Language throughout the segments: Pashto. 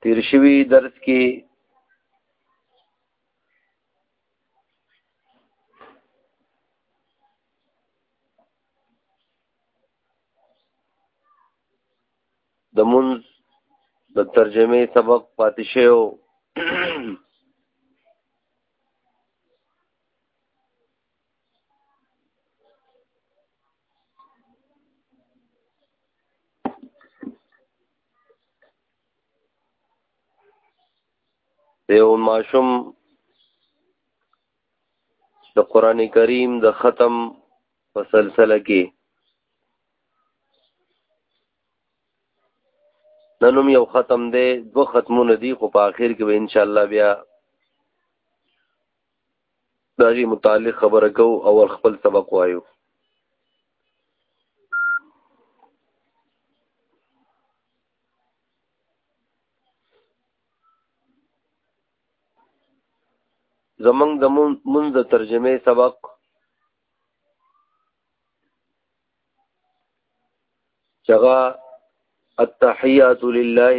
تیر شوی درس کې د منځ د ترجمه سبق پاتې شوی یو ماشوم د قران کریم د ختم په سلسله کې ننوم یو ختم دی دو ختمونه دي خو په آخر کې به ان شاء الله بیا دا غي متعلق خبره کو او خپل سبق وایو زمنګ د منځ د ترجمه سبق چغا التحیات لله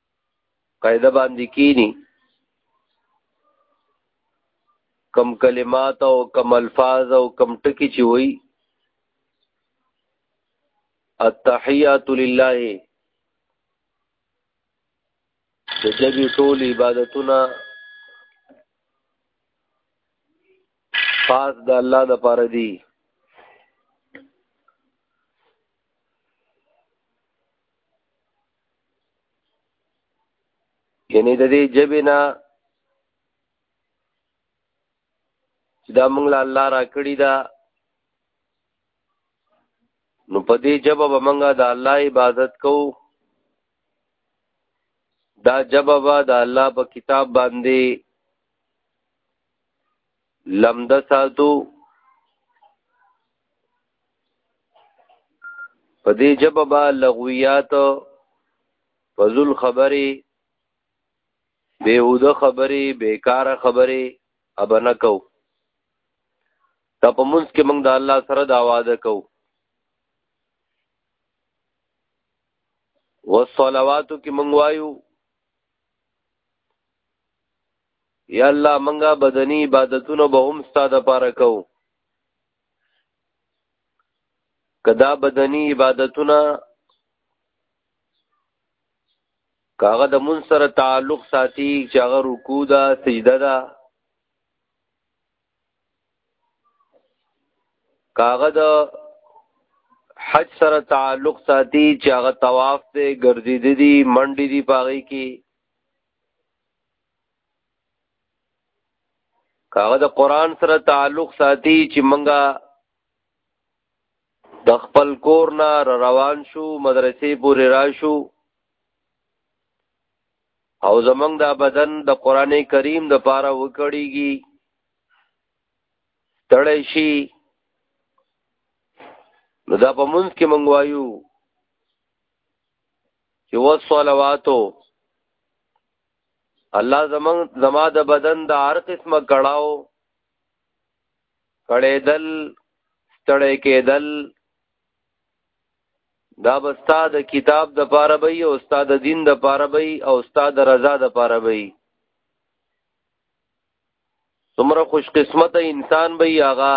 قاعده باندې کینی کم کلمات او کم الفاظ او کم ټکی چې وای التحیات لله د جبی ټول عبادتونه خاص د الله د پاره دی یعنی د دې جبې نه چې دا موږ له الله را کړی دا نو په دې جبه به موږ د الله عبادت کوو دا جبه به د الله په کتاب باندې لمده ساتو په دې جبه با لغویات فضل خبرې بهوده خبرې بیکار خبرې ابنه کو ته په منځ کې موږ د الله سره دا وعده کو والصلوات کې موږ وایو یا الله منګه بدنی عبادتونه به هم ستاده پاره کو کدا بدنی عبادتونه کاغه د مون سره تعلق ساتي چې هغه رکوع ده سجده ده کاغه د حج سره تعلق ساتي چې هغه طواف دی ګرځېدې دي منډې دي پاغې کې کاغه د قران سره تعلق ساتي چې منګه د خپل کور نه روان شو مدرسې پورې راشو او زمنګ دا بدن د قران کریم د پاره وکړيږي تړې شي نو دا په مونږ کې منګوایو چې و صلواتو الله زمون زما د بدن د هر قسمه کړهو کړېدل ستړې کېدل دا بستا د کتاب د پاره به او استاد د دین د پاره به او استاد رضا د پاره به څومره خوش قسمت انسان به هغه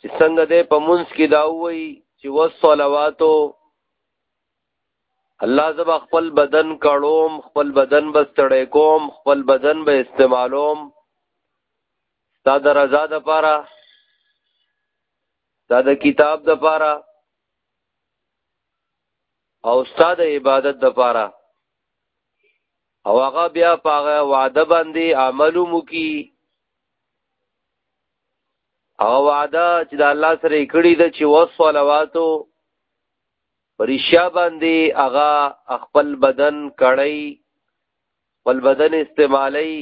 چې څنګه ده په منځ کې دا وای چې وصلواتو الله زبا خپل بدن کړوم خپل بدن بس تړې کوم خپل بدن به استعمالوم تا د رضا د پاره تا د کتاب د پاره او استاد عبادت د پاره او هغه بیا پاغه وعده باندې عملو مو کی او وعده چې د الله سره یې کړې ده چې وصلواتو پرشیا باندې هغه خپل بدن کړی خپل بدن استعمالی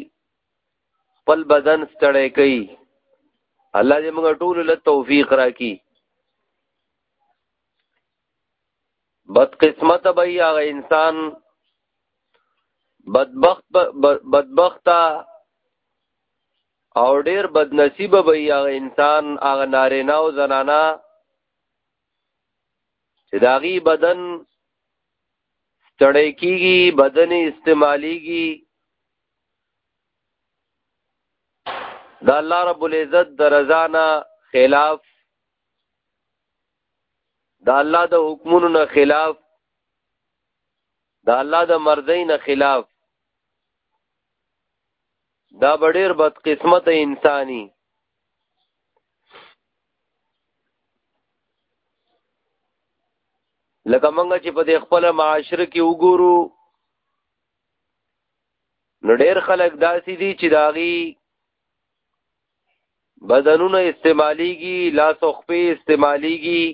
خپل بدن ستړی کوي الله دې موږ ټول له توفیق راکړي بد قسمت به هغه انسان بدبخت بدبخت او ډیر بدنصیب به هغه انسان هغه نارینه او زنانا چې داغي بدن چړې کیږي بدن استعماليږي دا الله رب العزت درزانا خلاف دا الله د حکمونو نه خلاف دا الله د مرضی نه خلاف دا بډیر بد قسمت انسانی لکه مونږ چې په دې خپل معاشره کې وګورو نو ډېر خلک داسې دي چې داغي بدنونه استعمالیږي لاس او خپې استعمالیږي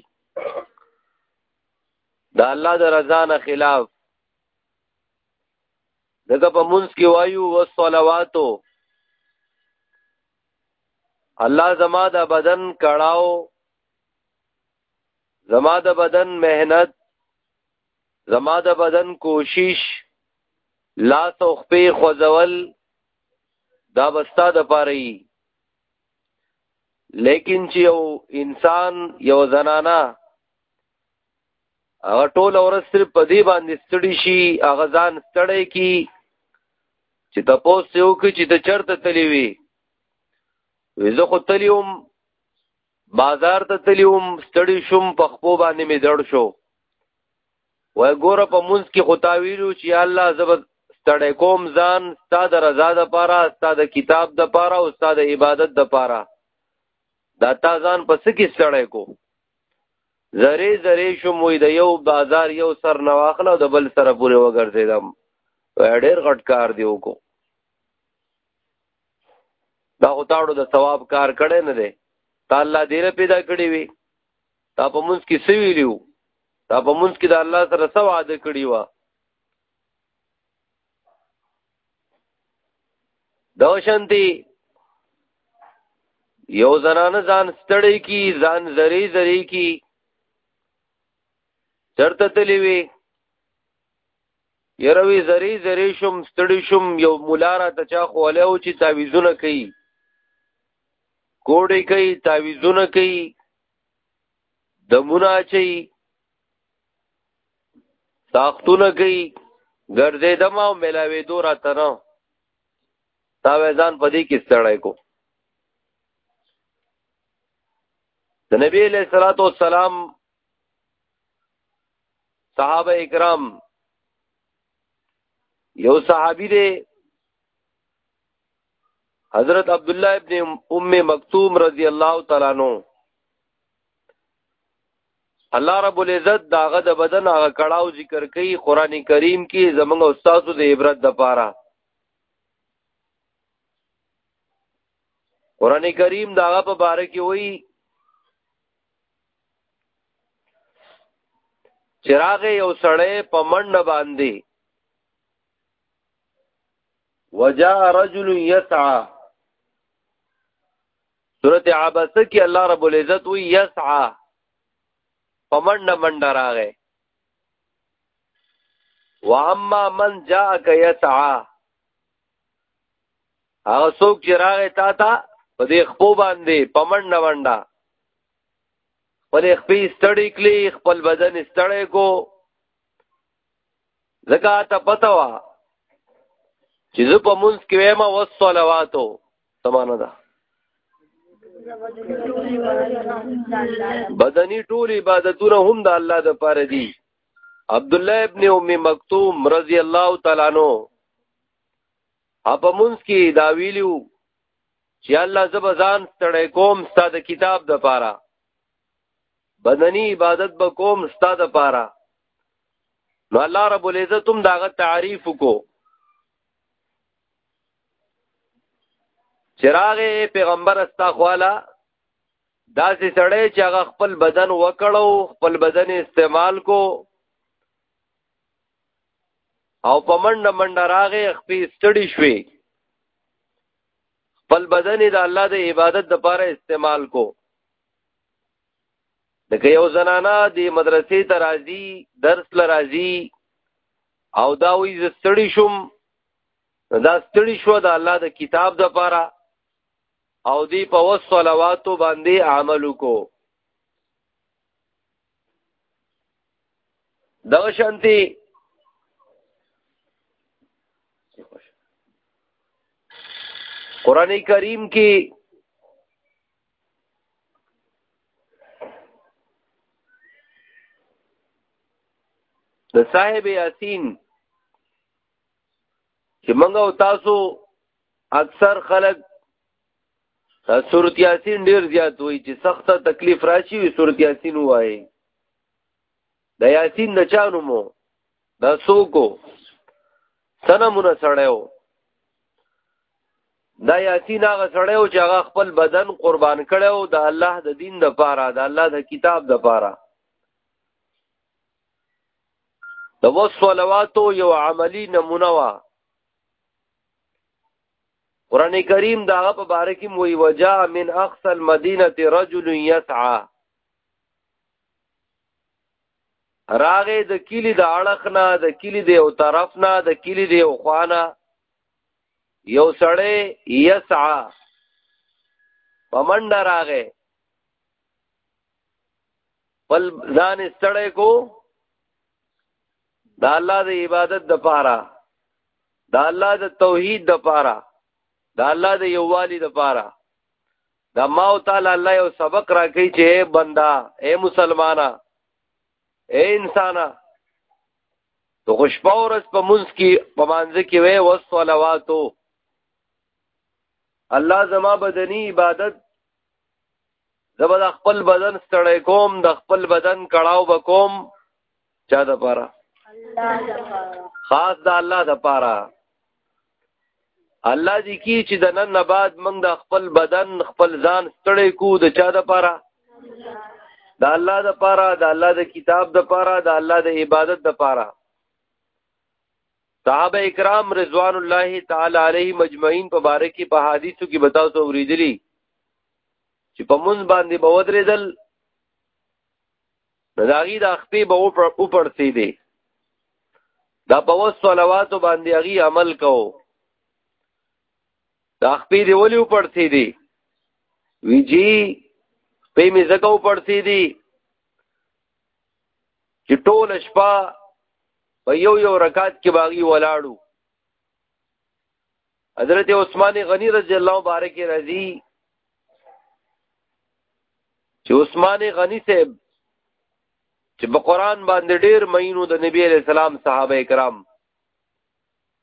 د الله د رضا نه خلاف دغه په منځ کې وایو والصلواتو الله زما د بدن کړهو زما د بدن مهنت زما د بدن کوشش لاس او خپې خوځول دا بستا د پاره لیکن چې یو انسان یو زنانا هغه ټول ورځ تر په دې باندې ستړي شي هغه ځان ستړی کی چې تاسو یو کې چې ته چرته تلی وي زه خو تلی وم بازار ته تلی وم ستړی شوم په خپو باندې می دړ شو وای ګوره په منځ کې خو تا ویلو چې الله زه به ستړی کوم ځان ستا د رضا دپاره ستا د کتاب دپاره او ستا د عبادت دپاره دا تا ځان په څه کې ستړی کو زری زری شوم وی د یو بازار یو سر نه واخله د بل سره پورې وګرځېدم ډېر غټ کار دی وکړو دا خو تاړو د ثواب کار کړی نه دی تا الله دې پیدا کړی وي تا په منځ کې څه ویلي وو تا په منځ کې د الله سره څه وعده کړې وه دا شانتي یو زنانه ځان ستړی کی ځان زری زری کی چرته تلی وی یروی زری زری شم ستړی شم یو مولارا ته چا خو له او چې تعویذونه کوي کوډی کوي تعویذونه کوي دمونه چي تاختونه کوي ګرځې دما او ملاوي دورا تنه تا وزن پدې کې ستړای کو د نبی له صلوات و سلام صحابه کرام یو صحابي دی حضرت عبد الله ابن ام مکتوم رضی الله تعالی عنہ الله رب العزت داغه د بدن هغه کړهو ذکر کوي قران کریم کې زمونږ استاد د عبرت د پاره قران کریم داغه په باره کې وایي چراغ یو سړی په منډه باندې وجاء رجل يسعى سورت عبسه کې الله رب العزت وی يسعى پمنډ منډ راغې واما من جاءك يسعى هغه څوک چې راغې تا ته په دې خپو باندې پمنډ منډ خپل خپې ستړې کلی خپل بدن ستړې کو ځکه ته پته وا چې زه په منځ کې وایم او صلواتو سمانه ده بدني ټول عبادتونه هم د الله د پاره دي عبد الله ابن ام مکتوم رضی الله تعالی عنہ په منځ کې دا ویلو چې الله زبزان ستړی کوم ستاسو کتاب د پاره بدنی عبادت به کوم ستا د پاره نو الله رب العزت هم داغه تعریف کو چراغ پیغمبر استا خواله داسې سړی چې هغه خپل بدن وکړو خپل بدن استعمال کو او په منډه منډه راغې خپې ستړي شوې خپل بدن د الله د عبادت لپاره استعمال کو لکه یو زنانا د مدرسې ته راځي درس ل راځي او دا وی ز ستړي شوم دا ستړي شو د الله د کتاب د پاره او دی په وس صلواتو باندې عمل وکړو دا شانتي قران کریم کې د صاحب یاسین چې موږ او تاسو اکثر خلک سورت یاسین ډیر زیات وایي چې سخته تکلیف راشي وي سورت یاسین وایي د یاسین د چا نوم و دا څوک و څه نمونه سړی و دا یاسین هغه سړی و چې هغه خپل بدن قربان کړی و د الله د دین د پاره د الله د کتاب د پاره د وصلواتو یو عملی نمونه وا قران کریم دا په باره کې وی وجا من اقصى المدینه رجل یسعى راغې د کلی د اړخ نه د کلی د یو طرف نه د کلی د یو خوانه یو سړی یسعا پمنډه راغې بل ځان استړې کو د الله د عبادت د پاره د الله د توحید د پاره د الله د یووالي د پاره دا ما او تعالی الله یو سبق راکړي چې اے بندا اے مسلمانا اے انسانا تو خوشپا ورځ په منځ کې په مانځ کې وې وصلواتو الله زما بدني عبادت زما د خپل بدن ستړی کوم د خپل بدن کړهو وکوم چا د پاره خاص د الله د پاره الله دې کی چې د نن نه بعد موږ د خپل بدن خپل ځان ستړی کو د چا د پاره د الله د پاره د الله د کتاب د پاره د الله د عبادت د پاره صحابه کرام رضوان الله تعالی علیه مجمعین په باره کې په حدیثو کې بتاو ته اوریدلی چې په مونږ باندې بودرېدل نو د هغې دا خپې به وپړسې دی دا په وس صلواتو باندې هغې عمل کوو دا خپې دی ولې وپړسې دی وی جی خپې مې ځکه وپړسې دی چې ټول شپه په یو یو رکعت کې باغی ولاړو حضرت عثمان غنی رضی الله مبارک رضی چې عثمان غنی صاحب چې په قران باندې ډېر مینو د نبی علی السلام صحابه کرام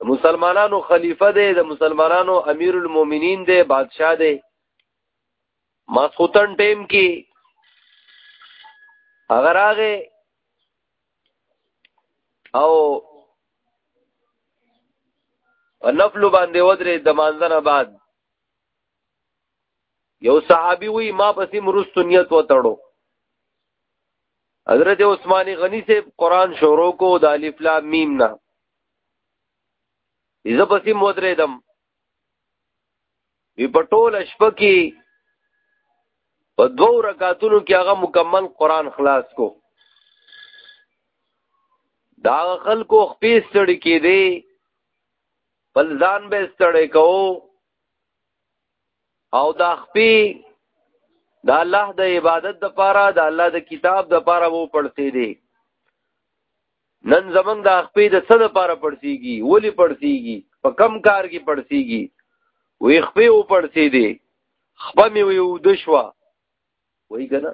مسلمانانو خلیفہ دی د مسلمانانو امیر المؤمنین دی بادشاہ دی ماسخوتن ټیم کې اگر هغه او نفل باندې ودرې د مانځنه بعد یو صحابي وی ما پسې مرست نیت وتړو حضرت عثمان غنی سے قران شروع کو د الف لام میم نه اذا پسې مودرې دم وی په ټوله شپه کې په دوو رکعتونو کې هغه مکمل قران خلاص کو دا خلکو خپې ستړي کې دي بل ځان به ستړي کو او دا خپې د الله د عبادت د پاره د الله د کتاب د پاره وو پړتې دي نن زمنګ د خپې د څه لپاره پړسیږي ولی پړسیږي په کم کار کې پړسیږي وې خپې و پړسې دي خپه مې وې ود شو وای کنه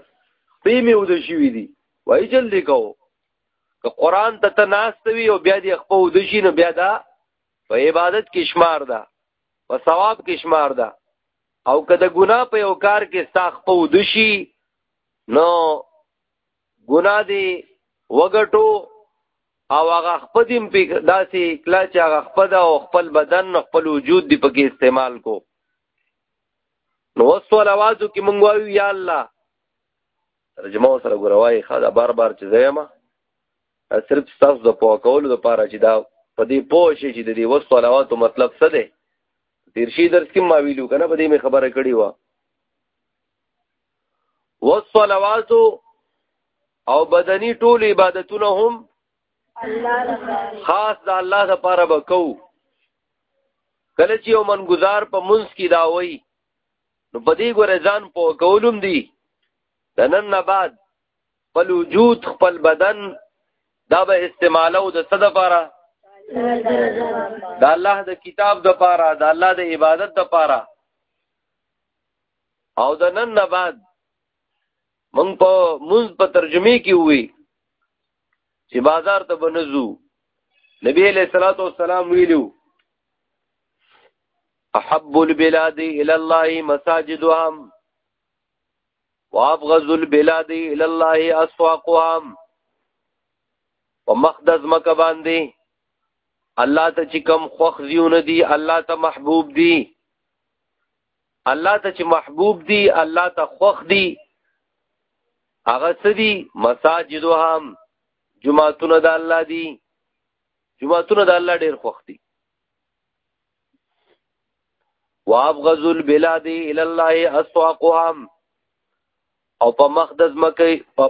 خپې مې ود شوې دي وای چل دی کو که قران ته تناستوي او بیا دې خپې ود شي نو بیا دا په عبادت کې شمار ده په ثواب کې شمار ده او که د ګناه په یو کار کې ساخ په ود شي نو ګنا دی وګټو او هغه خپل دیم په داسې کلا چې هغه خپل او خپل بدن خپل وجود دی پکې استعمال کو نو وسولواتو کې مونږ وایو یا الله ترجمه سره ګوروای خدا بار بار چې زما صرف تاسو د پوه کولو لپاره چې دا په دې پوه شي چې د دې وسولواتو مطلب څه دی تیر شي درس کې ما ویلو کنه په دې مې خبره کړې و والصلوات او بدني ټول عبادتونه هم خاص د الله لپاره وکاو کله چې یو منګزار په منځ کې دا وای نو په دې ګورې ځان په کولم دی د نن نه بعد خپل وجود خپل بدن دا به استعمالو د څه لپاره د الله د کتاب د لپاره د الله د عبادت د لپاره او د نن نه بعد مونږ په مونږ په ترجمه کې وی چې بازار ته بنزو نبی علیہ الصلوۃ والسلام ویلو احب البلاد الى الله مساجدهم وابغض البلاد الى الله اسواقهم په مقدس مکه باندې الله ته چې کم خوخ زیونه دي الله ته محبوب دي الله ته چې محبوب دي الله ته خوخ دي هغه سدي مساجدهم جمعتون د الله دي جمعتون د الله ډیر خوخ دي وابغض البلاد الى الله اسواقهم او په مخ د زمکه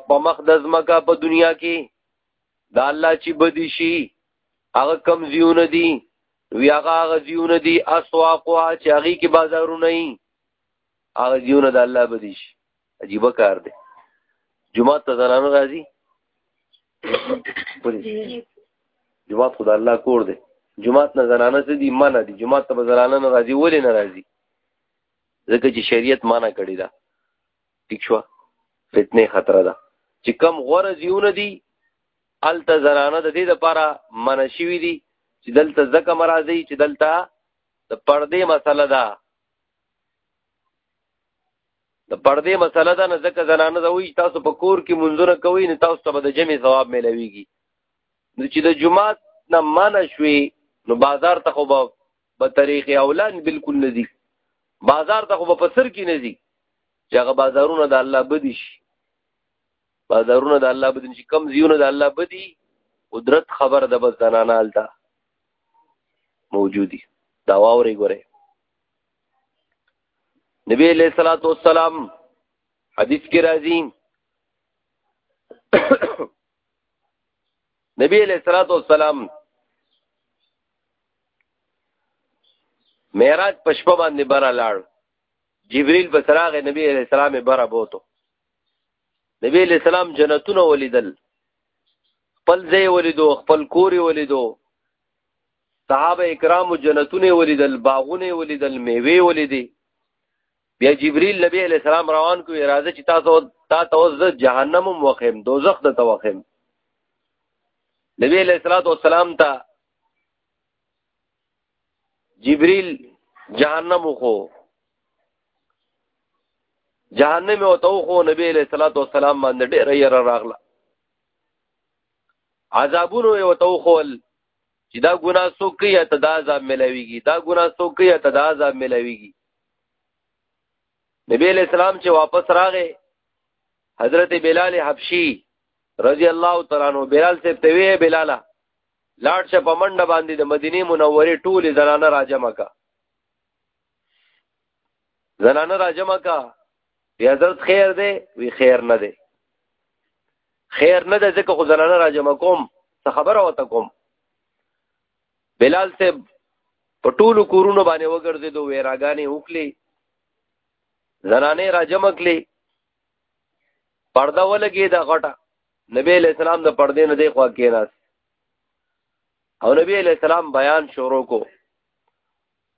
په مخ د زمکه په دنیا کې دا الله چې بدی شي هغه کم زیونه دي وی هغه هغه زیونه دي اسواقها چې هغه کې بازارونه یې هغه زیونه د الله بدیش عجیب کار دی جمعه ته زنانه راځي جمعه خدای الله کور دی جمعه نه زنانه څه دي منه دي جمعه ته زنانه نه راځي ولې نه راځي ځکه چې شریعت مانا کړی دا ٹھیک شو فتنه خطر ده چې کم غوړه زیونه دي الته زنانه د دې لپاره منع شوی دي چې دلته زکه مرادي چې دلته د پردې مسله ده د پردې مسله ده نه زکه زنانه د وی تاسو په کور کې منځونه کوي نه تاسو ته د جمع ثواب ملويږي نو چې د جمعات نه منع شوي نو بازار ته خو به طریق اولان بالکل ندي بازار ته خو په سر کې ندي چې هغه بازارونه د الله بدی شي بازارونه د الله بدین چې کم زیونه د الله بدی قدرت خبر د بس دنانال دا موجودی دا واوري ګوره نبی علیہ الصلوۃ والسلام حدیث کې راځي نبی علیہ الصلوۃ والسلام معراج پښپ باندې برا لاړ جبريل بسراغ نبی علیہ السلام برا بوته نبی علیہ السلام جنتونه ولیدل خپل ځای ولیدو خپل کوري ولیدو صحابه کرامو جنتونه ولیدل باغونه ولیدل میوه ولیدي بیا جبرئیل نبی علیہ السلام روان کوي راځي چې تاسو تا توز جهنم وخم دوزخ د توخم نبی علیہ الصلوۃ والسلام ته جبريل جهنم خو جهنم او تو خو نبی له صلوات و سلام باندې ډېر یې راغله عذابونو او تو خو چې دا ګنا سو کوي ته دا عذاب ملويږي دا ګنا سو کوي ته دا عذاب ملويږي نبی له سلام چې واپس راغې حضرت بلال حبشي رضی الله تعالی عنہ بلال سے توی بلالا لاړ شه په منډه باندې د مدینه منورې ټولې زنانه راجمه کا زنانه راجمه کا بیا حضرت خیر دی وی خیر نه دی خیر نه دی ځکه خو زنانه راجمه کوم څه خبره وته کوم بلال ته په ټولو کورونو باندې وګرځېدو ویراګانې وکړي زنانه راجمه کړي پرده ولګي دا غټه نبی علیہ السلام د پردې نه دی خوا کېناس او نبی علیہ السلام بیان شروع کو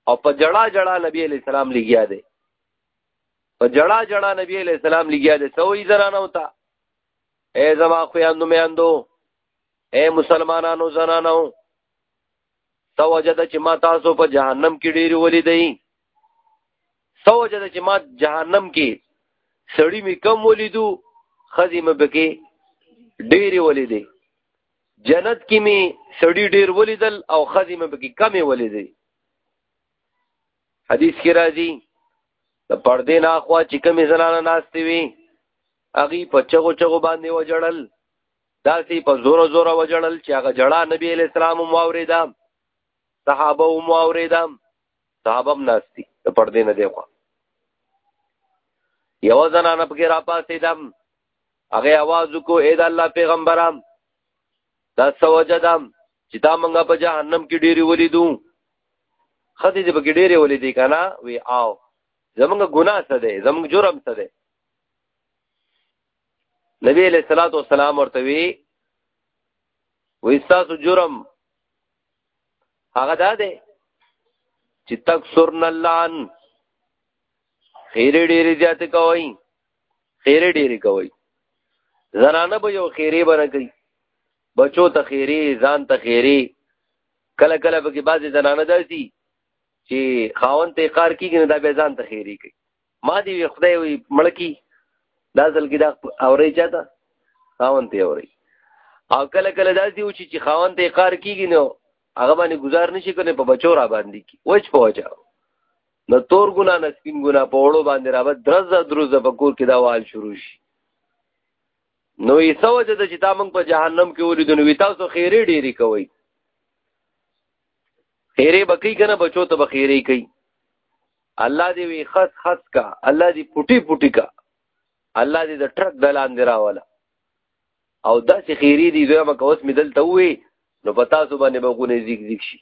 او په جړه جړه نبی علیہ السلام لګیا دی په جړه جړه نبی علیہ السلام لګیا دی سوې زنانه وتا اے زما خو یاندو میاندو اے مسلمانانو زنانو تو وجد چې ما تاسو په جهنم کې ډیر ولیدئ سو جده چې ما جهنم کې سړی می کم ولیدو خزی مې بکې ډېری ولیدې جنت کې می سړی ډېر ولیدل او خزی مې بکې کمې ولیدې حدیث کې راځي د پردې نه اخوا چې کمی زنانه ناستې وي هغه په چغو چغو باندې وجړل داسې په زور زور وجړل چې هغه جړه نبی علی السلام مو اوریدم صحابه مو اوریدم صحابه هم ناست دي د پردې نه دی خوا یوه زنانه پکې راپاڅېدم هغې اواز وکړو ای د الله پیغمبره دا څه وجه ده چې دا موږ په جهنم کې ډېرې ولیدو ښځې دې پکې ډېرې ولیدې که نه وی آو زمونږ ګناه څه دی زمونږ جرم څه دی نبی علیہ الصلوۃ والسلام ورته وی وې تاسو جرم هغه دا دی چې تک سرن اللان خیره ډیره زیات کوي خیره ډیره کوي زنانه به یو خیره بنه کوي بچو ته خیره ځان ته خیره کله کله به کې بعضې زنانه داسي چې خاون ته کار کیږي نه دا به ځان ته خیره کوي ما دی وی خدای وی ملکی دا ځل کې دا اورې چاته خاون ته اورې او کله کله دا دی چې خاون ته اقرار کیږي نو هغه باندې گزار نشي کنه په بچو را باندې کی وچ پوجا نو تور ګنا نه سپین ګنا په وړو باندې را بد درزه درزه په کور کې دا وال شروع شي نو یې سوجه د چې تا موږ په جهنم کې ولیدو نو تاسو خیره ډیری کوي خیره بکی کنه بچو ته بخیره کوي الله دې وی خس خس کا الله دې پټي پټي کا الله دې د ټرک دلان دی راواله او داسې خیری دی دوی مکه اوس مدل ته وی نو پتا سو باندې به غونه زیګ زیګ شي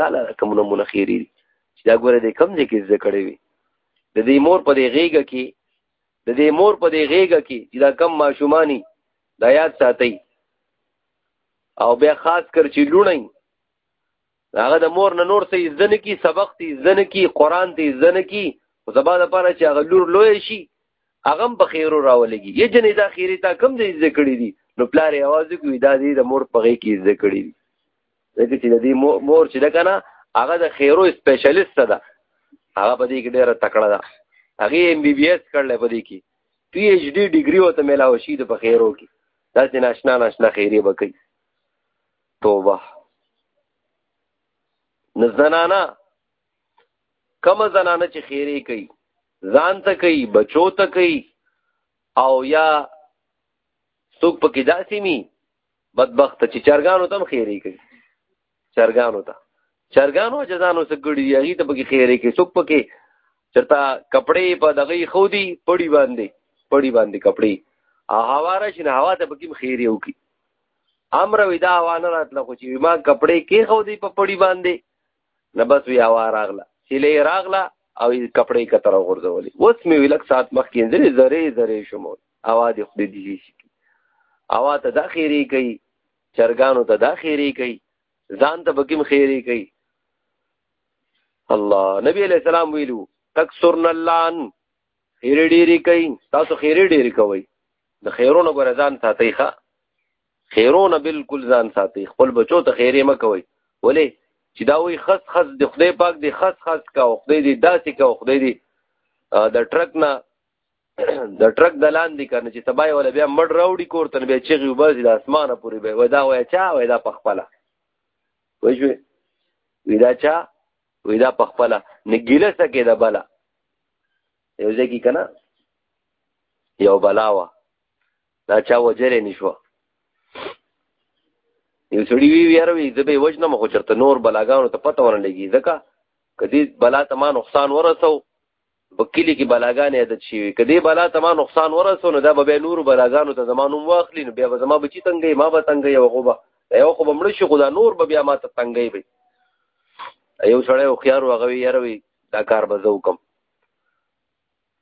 دا لا کوم نمونه خیری دی چې دا ګوره دې کم دې کې زده کړې وي د دې مور په دې غیګه کې د دې مور په دې غیګه کې چې دا کم ماشومانی دا یاد ساتي او بیا خاص کر چې لونی هغه د مور نه نور څه زده نه کی سبق تی زده نه کی قران تی زده نه کی او زبا د پاره چې هغه لور لوی شي هغه په خیرو راولېږي یې جنې دا خیری تا کم دې زده کړې دي نو پلار یې आवाज کوي دا دې د مور په غي کې زده کړې دي ځکه چې د دې مور چې ده کنه هغه د خیرو سپیشلیست ده هغه په دې کې ډیره تکړه ده هغه ایم بی بی ایس کړل په دې کې پی ایچ ډی ډیګري وته ملاوي شي د په خیرو کې دا چې ناشنا ناشنا خیری وکړي توبه نه زنانا کم زنانا چې خیره کوي ځان ته کوي بچو ته کوي او یا څوک پکې داسې می بدبخت چې چرګانو تم خیره کوي چرګانو ته چرګانو جزانو سګړي هغه ته پکې خیره کوي څوک پکې چرته کپڑے په دغه خو دی پړی باندې پړی باندې کپڑے او هوا راشي نه هوا ته پکې خیره وکي امر وی دا هوا نه راتله خو چې ما کپړې کې خو دی په پړی باندې نه بس وی هوا راغله سیلې راغله او کپړې کتر غورځولې اوس مې ویلک سات مخ کې اندرې زره زره شمو هوا دې خدای دې شي هوا ته دا خیری کوي چرګانو ته دا خیری کوي ځان ته بکیم خیری کوي الله نبی علیہ السلام ویلو تکسرن اللان خیرې ډېرې کوي تاسو خیرې ډېرې کوئ د خیرونه ګوره ځان ساتئ ښه خیرونه بالکل ځان ساتئ خپل بچو ته خیرې مه کوئ ولې چې دا وایي خس خس د خدای پاک دی خس خس کا او خدای دی داسې کا او خدای دی د ټرک نه د ټرک د لاندې کنه چې سبا یې ولا بیا مړ راوړي کور ته بیا چیغي وباسي د اسمانه پورې به وای دا وای چا وای دا پخپله وای شو وی دا چا وی دا پخپله نه ګیله سکه دا بلا یو ځای کې کنه یو بلاوه دا چا وجلې نشو یو سړی وی ویاروي د به وجنه مخ چرته نور بلاګانو ته پته ورن لګي ځکه کدی بلا ته ما نقصان ورسو بکلی کې بلاګانې عادت شي کدی بلا ته ما نقصان ورسو نو دا به نور بلاګانو ته زمانوم واخلي نو بیا به زما بچی تنګي ما به تنګي او غوبه یو خو بمړ شي خدا نور به بیا ما ته تنګي وي یو سړی خو خيار وغوي یاروي دا کار به زه وکم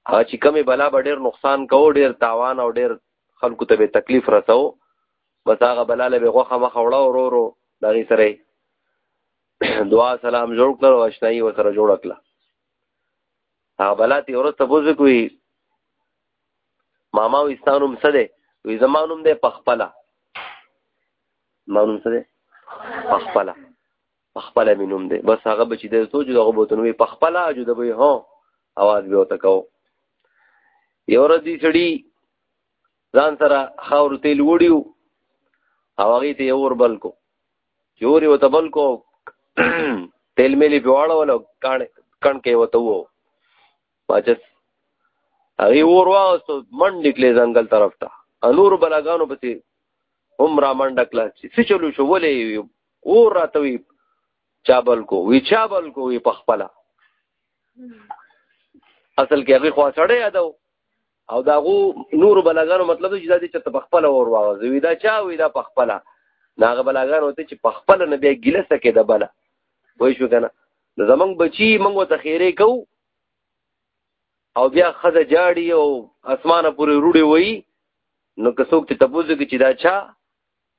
هغه چې کمی بلا به ډېر نقصان کوو ډېر تاوان او ډېر خلکو ته به تکلیف رسو بس هغه بلا له به غوخه مخ وړه ورو ورو دغې سره دعا سلام جوړ کړل او اشنایی و سره جوړ کړل هغه بلا تی ورسته بوز کوي ماما وستانوم څه دی وی زمانوم دی پخپلا مانوم څه دی پخپلا پخپل مې نوم دی بس هغه به چې د سوچ دغه بوته نو پخپل اجو د به هو आवाज به وته کو یو ورځ دې سړي ځان سره خاور تیل وړیو او هغه ته یو ور بل کو چوري وته بل کو تیل ملي پیواړه ولا کان کان کې وته وو پاچس هغه ور واستو منډ کله ځنګل طرف ته انور بلاګانو پتی هم را منډ کلا چې څه چلو شو ولې اور راته وی چابل کو وی چابل کو وی پخپلا اصل کې هغه خوا سړی یادو او دا غو نور بلاګانو مطلب چې دا دې چې پخپلا اور واغځي وی دا چا وی دا پخپلا ناغه بلاګانو ته چې پخپلا نه بیا ګیله سکه د بلا وای شو کنه نو زمنګ بچی منګو ته خیره کو او بیا خزه جاړي او اسمانه پورې روړي وای نو که څوک ته تبوزو کې چې دا چا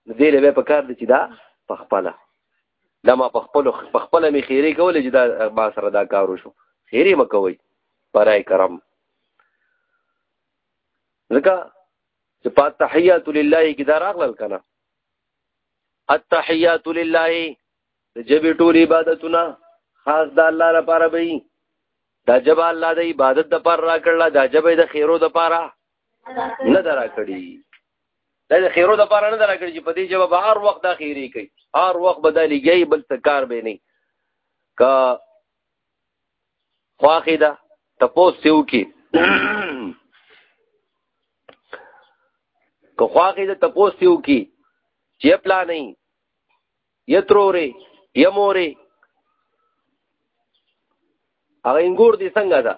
نو دې له په کار دي چې دا په خپل دا ما په خپل په خپل می خیره کولې چې دا ما سره دا کار وشو خیره مکوي پرای کرم ځکه چې په تحیات لله کې دا راغلل کنه التحیات لله د جبې ټول عبادتونه خاص د الله لپاره به دا جب الله د عبادت د پر راکړل دا جبې د خیرو د پاره نه درا کړی دا د خیرو د پاره نه درا کړی چې په دې جواب هر وخت دا خیری کوي هر وخت بدلی گئی بل څه کار به نه کا خواخې ده تپوس ته وکي که خواخې ده تپوس ته وکي چې پلا نه یترورې یمورې هغه انګور دي څنګه ده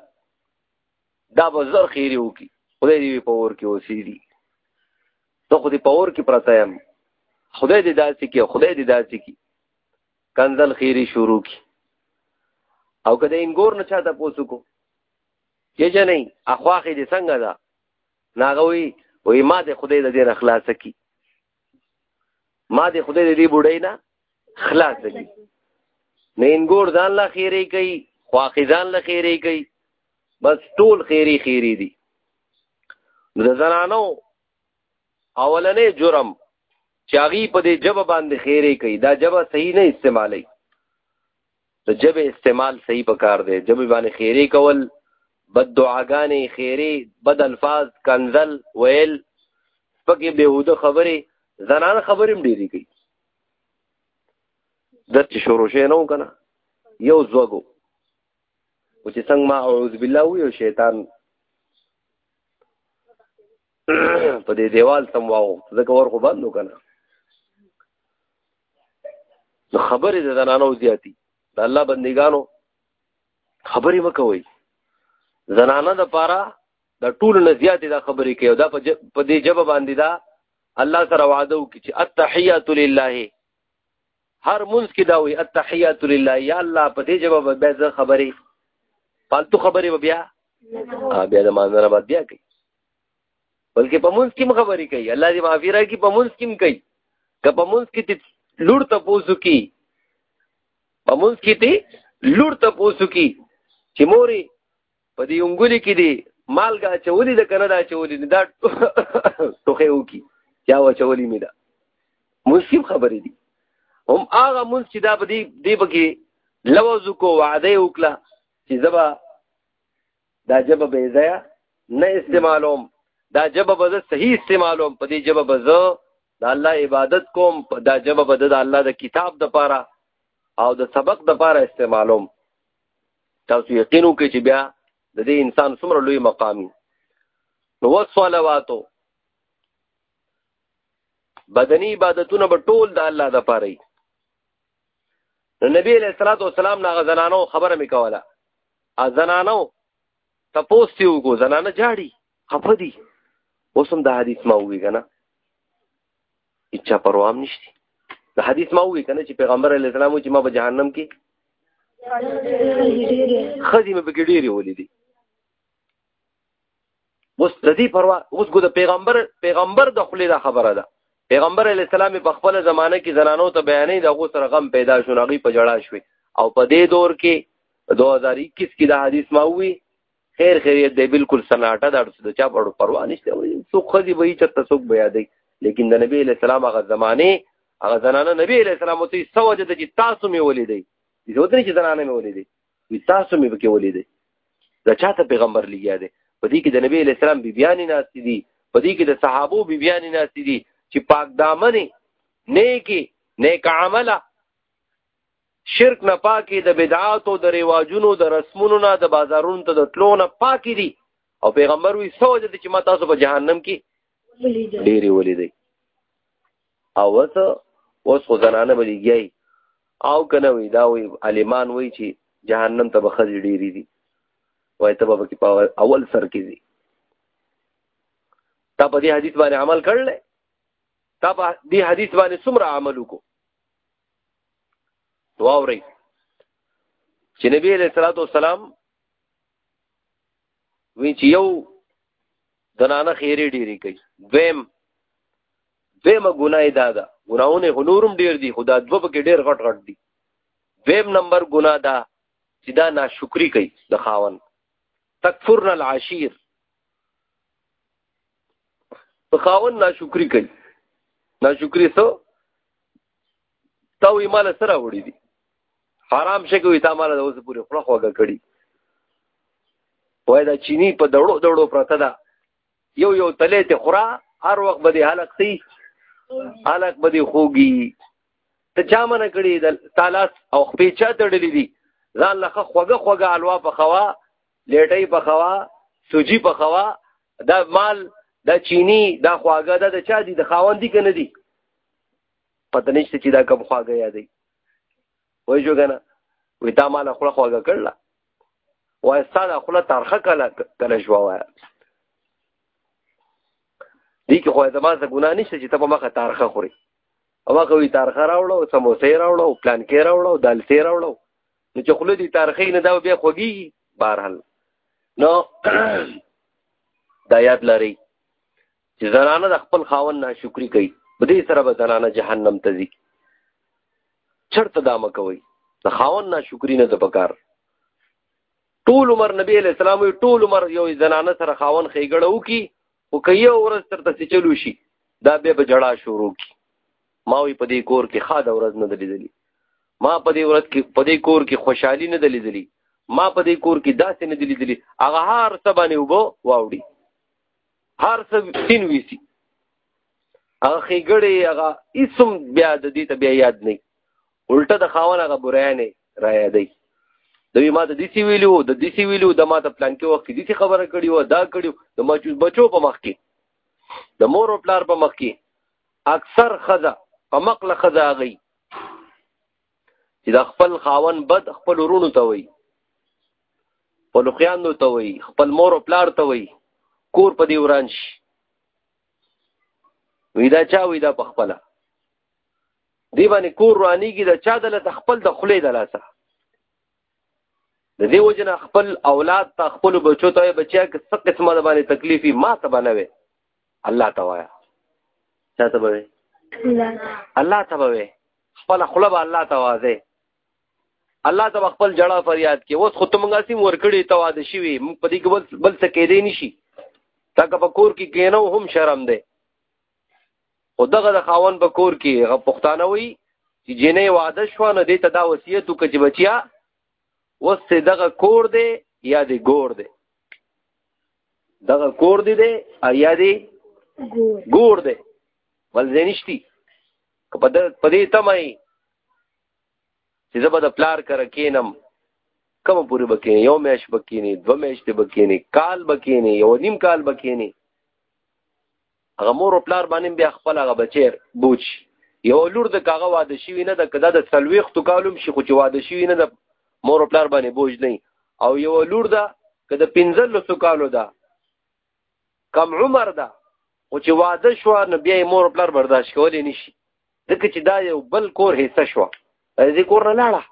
دا به زر خیری وکي خدای دې په اور کې اوسېږي ته خو دې په اور کې پرته یم خدای دې داسې کې خدای دې داسې کې کنزل خیری شروع کی او کله انګور نه چاته پوسو کو چې جنې اخواخې دې څنګه ده ناغوي وې ما دې خدای دې نه خلاص کی ما دې خدای دې بډای نه خلاص کړي نه انګور ځان لا خیری کوي خواخې ځان لا خیری کوي بس ټول خیری خیری دي د زنانو اولنې جرم چاغي په دې جبه باندې خیری کوي دا جبه صحیح نه استعمالي د جبه استعمال صحیح پکار دی جبه باندې خیری کول بد دعاګانې خیری بد الفاظ کنزل ویل پکې بهوده خبره زنان خبرې هم ډېری کوي درت شروع شي نو کنه یو زوګو او چې څنګه ما اعوذ بالله ویو شیطان په دې دیوال سم واو ځکه ور خو بندو کنه نو خبرې د زنانو زیاتی د الله بندګانو خبرې مکوئ زنانه د پاره د ټول نه زیاتې دا خبرې کوي او دا په دې جبه باندې دا الله سره وعده وکړي چې التحیات لله هر منځ کې دا وي التحیات لله یا الله په دې جبه به زه خبرې پالتو خبرې به بیا بیا د مانره بعد بیا کوي بلکې په مونږ کې خبرې کوي الله دې معافي راکړي په مونږ کې کوي که په مونږ کې لور ته پوسو کی په مونږ کې ته لور ته پوسو کی چې موري په دې انګولي کې دی مالګه چولې د کنه دا چولې دا ټوخه وکي یا و چولې مې دا مصیب خبرې دي هم هغه مونږ چې دا په دې دې بګي لوز کو وعده وکړه چې زبا دا جبه به ځای نه استعمالوم دا جبه به صحیح استعمالوم په دې جبه به زه د الله عبادت کوم دا جبه به د الله د کتاب د پاره او د سبق د پاره استعمالوم تاسو یقینو کې چې بیا د دې انسان څومره لوی مقام نو وصلواتو بدنی عبادتونه به ټول د الله د پاره نو نبی علیہ الصلوۃ والسلام ناغه زنانو خبره میکوله ا زنانو تپوس تی وګو زنانه جاړي خفدي اوسم د حدیث ما وی کنه اچھا پروام نشتی د حدیث ما وی کنه چې پیغمبر علیہ السلام چې ما په جهنم کې خدي مې بګډيري ولې دي اوس د دې پروا اوس ګو د پیغمبر پیغمبر د خلی دا خبره ده پیغمبر علی السلام په خپل زمانه کې زنانو ته بیانې د غو سره غم پیدا شو نغي په جړا شوې او په دې دور کې 2021 کې دا حدیث ما وی خیر خیریت دی بالکل سناټه دا د چا په اړه پروا نشته وي څوک خدي وي چې تاسو به یادې لیکن د نبی علی السلام هغه زمانه هغه زنانه نبی علی السلام ته سوجه د چې تاسو می ولې دی یو درې چې زنانه می ولې دی وی تاسو مې پکې ولیدې دا چاته پیغمبر لګیا دی په دې کې د نبی علی السلام بیبیانی ناشتي دي په دې کې د صحابو بیبیانی ناشتي دي چې پاک دامنې نیکی نیک عمله شرک نه پاکي د بدعاتو د ریواجونو د رسمونو نه د بازارونو ته د تلو نه پاکي دي او پیغمبر وی سوجه چې ما تاسو په جهنم کې ډېری ولیدې او وس اوس خو زنانه بلیږي او کنه وی دا وی عالمان وی چې جهنم ته بخزي ډیری دي وای ته به کې په اول سر کې دي تا په دې حدیث باندې عمل کړل تا په دې حدیث باندې څومره عمل وکړو واوري چې نبی علیہ الصلوۃ والسلام وی چې یو دنانه خیره ډیری کوي دویم دیمه ګناه دا ده ګناونه هنورم ډیر دي خدا دوه پکې ډیر غټ غټ دي دیم نمبر ګناه دا چې دا ناشکری کوي د خاون تکفرنا العشیر په خاون ناشکری کوي ناشکری سو تا وی مال سره وړي دي حرام شي کوي تا مال د اوس پورې خپل خوګه کړي وای دا چینی په دړو دړو پرته ده یو یو تلې ته خورا هر وخت به دې حلق سي حلق به دې خوږي ته چا منه کړي د تالاس او خپې چا تړلې دي ځان لخه خوږه خوږه الوا په خوا لیټۍ په خوا سوجي په خوا دا مال دا چینی دا خواږه دا د چا دي د خاوندې کنه دي پته نشته چې دا کم خواږه یادې وای جو کنه وی تا مال خپل خواګه کړل وای ستاده خپل ترخه کله کله شو وای دي کې خو زما څه ګناه نشته چې ته په مخه ترخه خوري او هغه وی ترخه راوړو سموسې راوړو پلان کې راوړو دال سې راوړو نو چې خپل دي ترخه نه دا بیا خوږي بهرحال نو دایات لري چې زنانه د خپل خاون ناشکری کوي په دې سره به زنانه جهنم ته ځي چرته دا مکوي د خاون ناشکری نه د پکار ټول عمر نبی علیہ السلام ټول عمر یو زنانه سره خاون خېګړه وکي او کای ورځ تر تاسو چلو شي دا به په جړه شروع کی ما وی په دې کور کې خاده ورځ نه دلیدلی ما په دې ورځ کې په دې کور کې خوشحالي نه دلیدلی ما په دې کور کې داسې نه دلیدلی هغه هر څه باندې وبو واوړي هر څه سپین ویسی هغه خېګړې هغه اسم بیا د دې ته بیا یاد نه الټه د خاون هغه برایانه را یادې دوی ما ته دیسی ویلو د دیسی ویلو د ما ته پلان کې وخت کې دیسی خبره کړی و دا کړی د ما چوز بچو په مخ کې د مور او پلار په مخ کې اکثر خزه په مقله خزه غي چې د خپل خاون بد خپل ورونو ته وي خپل خویندو ته وي خپل مور او پلار ته وي کور په دې وران شي وی دا چا وی دا په خپله دی باندې کور روانېږي د چا د لته خپل د خولې د لاسه د دې وجنه خپل اولاد ته خپل بچو ته بچیا که څه قسمه د باندې تکلیفي ما ته بنوي الله ته وایا چا ته به الله ته به خپل خپل به الله ته وازه الله ته خپل جړه فریاد کې اوس خو ته مونږه سیم ورکړې ته واده شي وي مونږ په دې کې بل بل څه کې دی نشي تا که په کور کې کینو هم شرم دی او دغه د خاون په کور کې هغه پښتانه وي چې جنې واده شو نه دې ته دا وصیت وکړي بچیا اوس ته دغه کور دی یا دی ګور دی دغه کور دی دی یا دی ګور دی ول زینشتي په د په دې تمای چې زبر د پلار کر کینم کوم پوری بکینی یو میش بکینی دو میش ته بکینی کال بکینی یو نیم کال بکینی هغه مور او پلار باندې بیا خپل هغه بچیر بوج یو لور د کاغه واده شوی نه د کدا د سلويختو کالوم شي خو چې واده شوی نه د مور او پلار باندې بوج نه او یو لور ده که د 15 کالو ده کم عمر ده خو چې واده شو نو بیا مور او پلار برداشت کولی نشي ځکه چې دا یو بل کور حصہ شو دې کور نه لاړه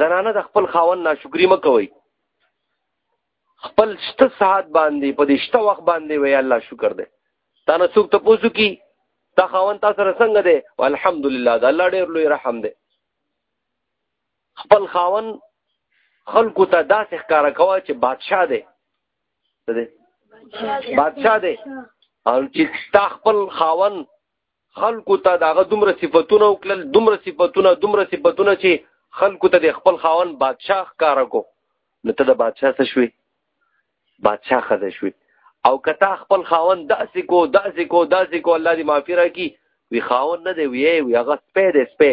زنانه د خپل خاون ناشکری مکوي خپل شته ساعت باندې په دې شته وخت باندې وی الله شکر دې تا نه څوک ته پوسو کی تا خاون تاسو سره څنګه دې الحمدلله دا الله ډېر لوی رحم دې خپل خاون خلکو ته داسې ښکارا کوه چې بادشاه دی بادشاه دی او چې تا خپل خاون خلکو ته داغه دومره صفاتونه وکړل دومره صفاتونه دومره صفاتونه چې خلکو ته د خپل خاون بادشاه ښکار کو نو ته د بادشاه څه شوي بادشاه خزه شوي او کته خپل خاون داسې کو داسې کو داسې کو الله دې معافي راکړي وی خاون نه دی وی وی هغه سپه دی سپه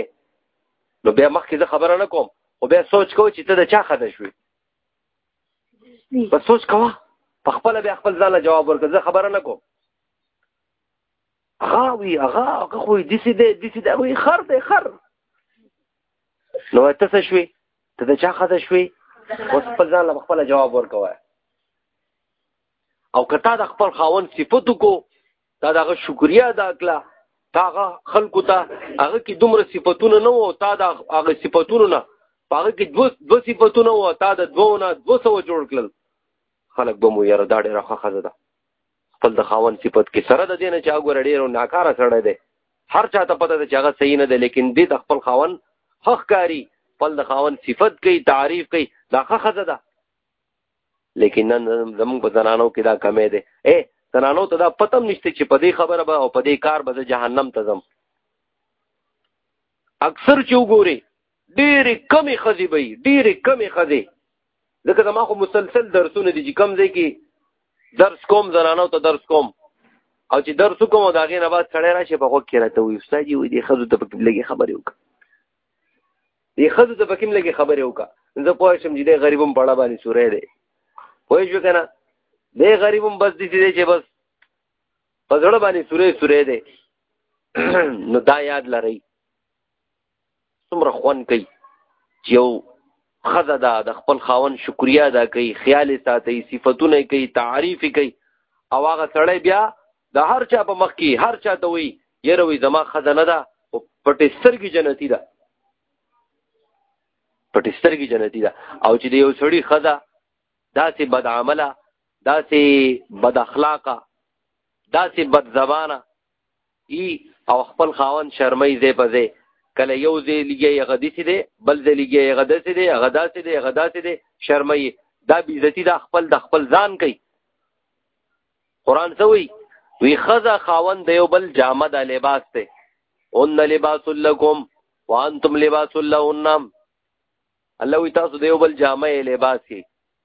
نو بیا مخکې زه خبره نه کوم او بیا سوچ کو چې ته د چا خزه شوي په سوچ کوه په خپل بیا خپل ځاله جواب ورکړه زه خبره نه کوم هغه وی هغه هغه خو دې سي دې دې سي دا وی خر دې خر نو ته څه شوي ته د چا خزه شوي اوس خپل ځان له خپل جواب ورکوه او کته د خپل خاون صفاتو کو دا دغه شکریا ادا کړه تاغه خلکو ته هغه کې دومره صفاتونه نه وو تا دا هغه صفاتونه نه هغه کې دو دو صفاتونه وو تا د دوه نه 200 جوړ کړل خلک به مو یاره دا ډیره ښه خزه ده خپل د خاوند صفت کې سره د دې نه چې هغه ډېر ناکاره سړی دی هر چا ته پته ده چې هغه صحیح نه دی لیکن دې د خپل خاوند حق کاری خپل د خاوند صفت کوي تعریف کوي دا ښه ښځه ده لیکن نن زموږ په زنانو کې دا کمې دی اے زنانو ته دا پتم نشته چې په دې خبره به او په دې کار به جهنم ته ځم اکثر چې وګوري ډېرې کمې ښځې به وي ډېرې کمې ښځې ځکه زما خو مسلسل درسونه دي چې کم ځای کې درس کوم زنانو ته درس کوم او چې درس کوم دا غي نه بعد سړی راشي په غوږ کې راته وي استاد یې وي د خزو ته پکې لګي خبرې وکړه د خزو ته پکې لګي خبرې وکړه زه پوه شم چې د غریبم پړه باندې سورې دی پوه شو کنه د غریبم بس دي چې بس په ځړ باندې سورې سورې دی نو دا یاد لرئ څومره خوند کوي چې یو خزه ده د خپل خاون شکریا ادا کوي خیال ساتي صفاتونه کوي تعریف کوي او هغه سړی بیا د هر چا په مخ کې هر چا ته وي یره وي زما خزه نه ده او پټې سترګې جنتی ده پټې سترګې جنتی ده او چې د یو سړی خزه داسې بد عمله داسې بد اخلاقه داسې بد زبانه ای او خپل خاون شرمای زی په زی کله یو زی لګي هغه دسی دی بل زی لګي هغه دسی دی هغه داسې دی هغه داسې دی شرمای دا بیزتی دا خپل د خپل ځان کوي قران څه وی وی خزا خاون د یو بل جامه د لباس ته ان لباس لکم وانتم لباس لهن الله وی تاسو د یو بل جامه لباس کی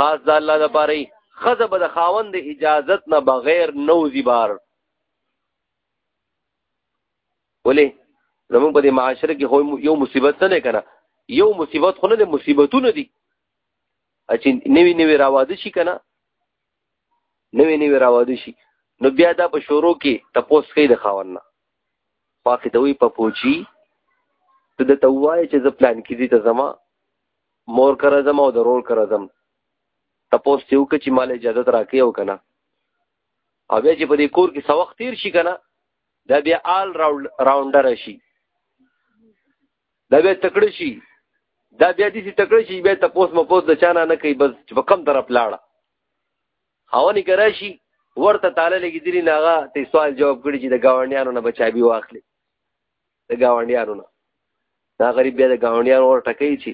خاص د الله د پاره خزه به د خاوند اجازت نه بغیر نو زیبار ولې زموږ په دې معاشره کې خو یو مصیبت نه کنه یو مصیبت خو نه مصیبتونه دي چې نوی نوی راواده شي کنه نوی نوی راواده شي نو بیا دا په شورو کې تپوس کوي د خاوند نه پاکې دوی په پوچی ته د توای چې ز پلان کې دي ته زما مور کره ځم او د رور کره ځم تپوس ته وکړه چې مال اجازه راکې او کنه او بیا چې په دې کور کې سوخت تیر شي کنه دا بیا آل راونډر شي دا بیا تکړه شي دا بیا دې چې تکړه شي بیا تپوس مپوس د چانه نه کوي بس په کم طرف لاړه هاونی کرا شي ورته تعالی لګی دلی ناغه ته سوال جواب کړی چې د گاونډیانو نه بچابي واخلي د گاونډیانو نه دا غریب بیا د گاونډیانو اور ټکې چی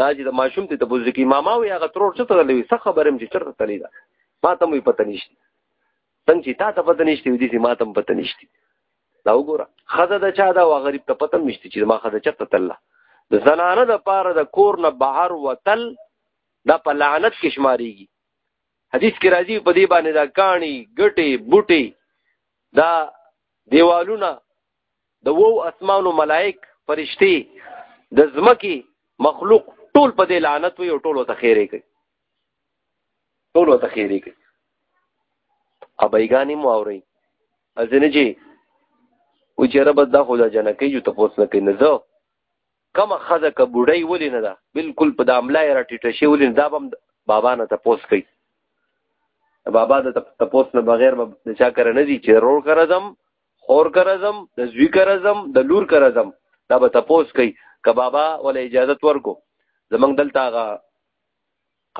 دا چې د ماشوم ته تبوز کی ماما وی هغه ترور څه ته لوي څه خبرم چې چرته تلی دا ما ته مې پته نشته څنګه چې تا ته پته نشته دي چې ما ته پته نشته دا وګوره خزه د چا دا و غریب ته پته نشته چې ما خزه چرته تله د زنانه د پاره د کور نه بهر وتل دا په لعنت کې شماريږي حدیث کې راځي په دې باندې دا کانی ګټي بوټي دا دیوالونه د وو اسمانو ملائک فرشتي د زمکی مخلوق ټول په دې لعنت وي او ټول ته خیره کوي ټول ته خیره کوي ابایګانی مو اوري ازنه جی او چې رب دا خو دا جنکې جو تاسو نه کوي نه زه کم خزه ک بډای ولې نه ده بالکل په د عملای را ټیټه شي ولې دا بم بابا نه تپوس کوي بابا د تپوس نه بغیر د چا کر نه دي چې رور کرزم خور کرزم د زوی کرزم د لور کرزم دا به تپوس کوي ک بابا ول اجازه ورکو زمنګ دلته غا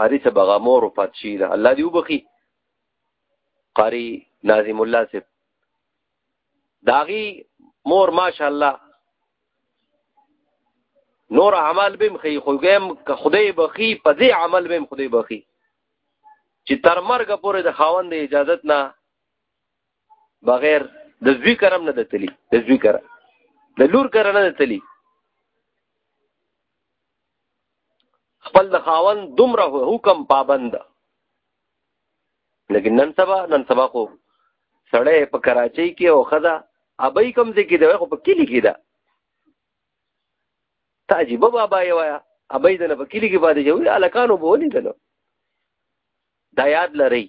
قاری څه بغا مور وفات شي الله دی وبخي قاری ناظم الله سپ داغي مور ماشاءالله نور عمل بهم خي خو ګم خدای بخي په دې عمل بهم خدای بخي چې تر مرګ پورې د خاوند اجازت نه بغیر د زوی کرم نه دتلی د زوی کرم د لور کرم نه دتلی خپل د خاوند دومره حکم پابند لیکن نن سبا نن سبا خو سړی په کراچۍ کې او خدا ابي کم ځای کې دی خو په کلی کې ده ته عجیب بابا یې وایا ابي دنه په کلی کې باندې جوړي الکانو به ونی دنه دا یاد لري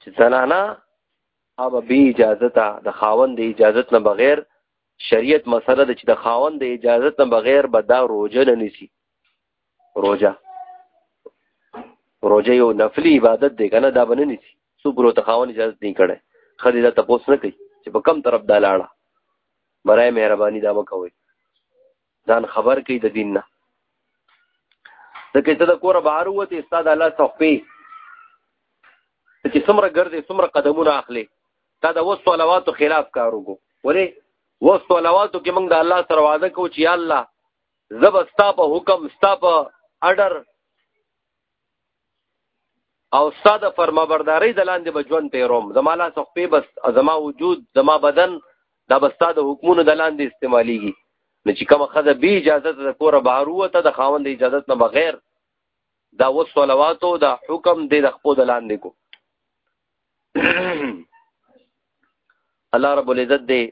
چې زنانا اب به اجازه ته د خاوند د اجازه نه بغیر شریعت مسله ده چې د خاوند د اجازه نه بغیر به دا روزه نه نیسی روزه روزه یو نفلی عبادت دی کنه دا بنه نیسی څوک رو ته خاون اجازه نه کړي خدي دا تاسو نه کوي چې په کم طرف دا لاړه برای مهرباني دا وکوي ځان خبر کوي د دین نه د کته د کوره بهر وته استاد الله صحفي چې څومره ګرځي څومره قدمونه اخلي تا د وس صلواتو خلاف کار وکړو ولې وس صلواتو کې موږ د الله سره وعده کوو چې یا الله زب ستا په حکم ستا په اډر او ستا د فرمانبرداري د لاندې به ژوند تیروم زما لاس خو په بس زما وجود زما بدن دا بستا د حکمونو د لاندې استعماليږي نو چې کوم خزه به اجازه د کور بهر وته د خاوند اجازه نه بغیر دا وسولواتو دا حکم د خپل لاندې کو الله رب العزت دې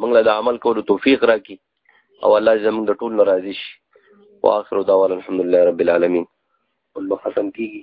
موږ له عمل کولو توفیق راکړي او الله زموږ د ټول ناراضي شي واخر دعوانا الحمدلله رب العالمین قل به ختم کیږي